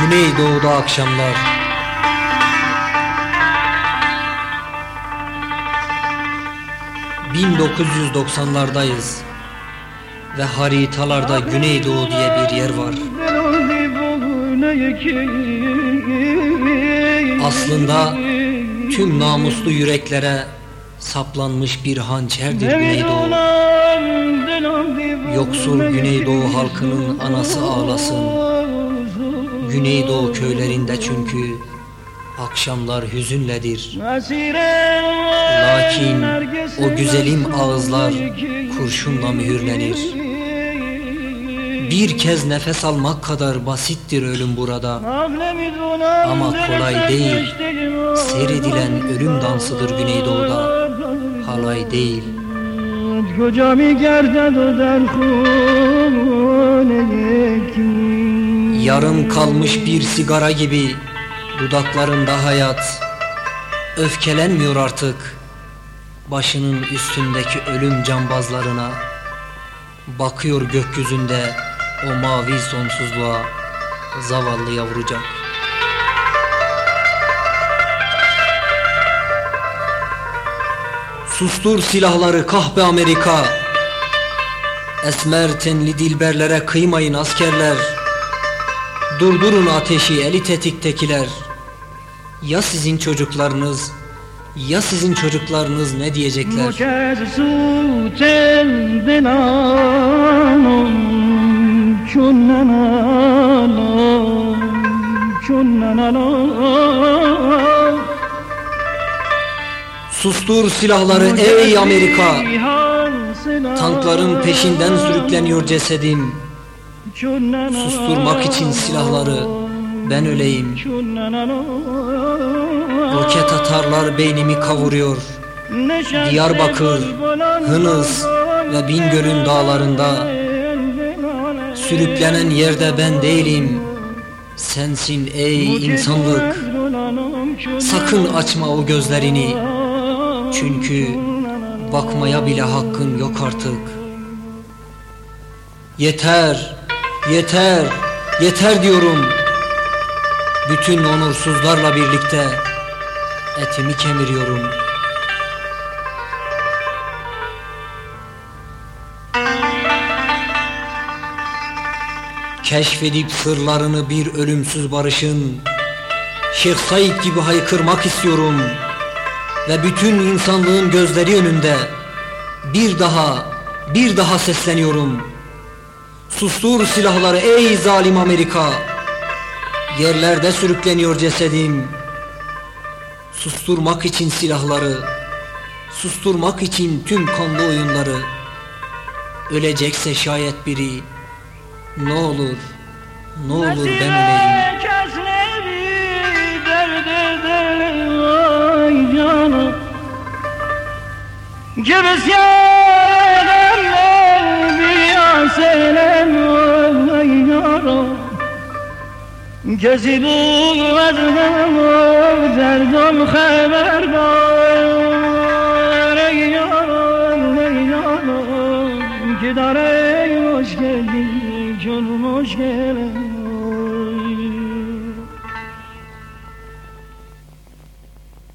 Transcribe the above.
Güneydoğu'da akşamlar ...1990'lardayız... ...ve haritalarda Güneydoğu diye bir yer var. Aslında tüm namuslu yüreklere saplanmış bir hançerdir Güneydoğu. Yoksul Güneydoğu halkının anası ağlasın. Güneydoğu köylerinde çünkü akşamlar hüzünledir. Lakin o güzelim ağızlar kurşunla mühürlenir. Bir kez nefes almak kadar basittir ölüm burada. Ama kolay değil. Seyredilen ölüm dansıdır Güneydoğu'da. Halay değil. Yarım kalmış bir sigara gibi dudaklarında hayat. Öfkelenmiyor artık başının üstündeki ölüm cambazlarına. Bakıyor gökyüzünde o mavi sonsuzluğa zavallı yavrucak Sustur silahları kahpe Amerika. Esmer tenli dilberlere kıymayın askerler Durdurun ateşi eli tetiktekiler. Ya sizin çocuklarınız Ya sizin çocuklarınız ne diyecekler? Sustur silahları ey Amerika! Tankların peşinden sürükleniyor cesedim Susturmak için silahları ben öleyim. Roket atarlar beynimi kavuruyor. Diyarbakır, Hınız ve Bingöl'ün dağlarında Sürüklenen yerde ben değilim. Sensin ey insanlık. Sakın açma o gözlerini. Çünkü bakmaya bile hakkın yok artık. Yeter, yeter, yeter diyorum. Bütün onursuzlarla birlikte etimi kemiriyorum. Keşfedip sırlarını bir ölümsüz barışın Şeyh Said gibi haykırmak istiyorum. Ve bütün insanlığın gözleri önünde Bir daha, bir daha sesleniyorum Sustur silahları ey zalim Amerika. Yerlerde sürükleniyor cesedim. Susturmak için silahları Susturmak için tüm kanlı oyunları. Ölecekse şayet biri Ne olur Ne olur ben öleyim. Cebes yarenler bir yasenem گزیدی از هم و دردم خبر دار ای یارم ای یارم که داره مشکلی چون مشکلم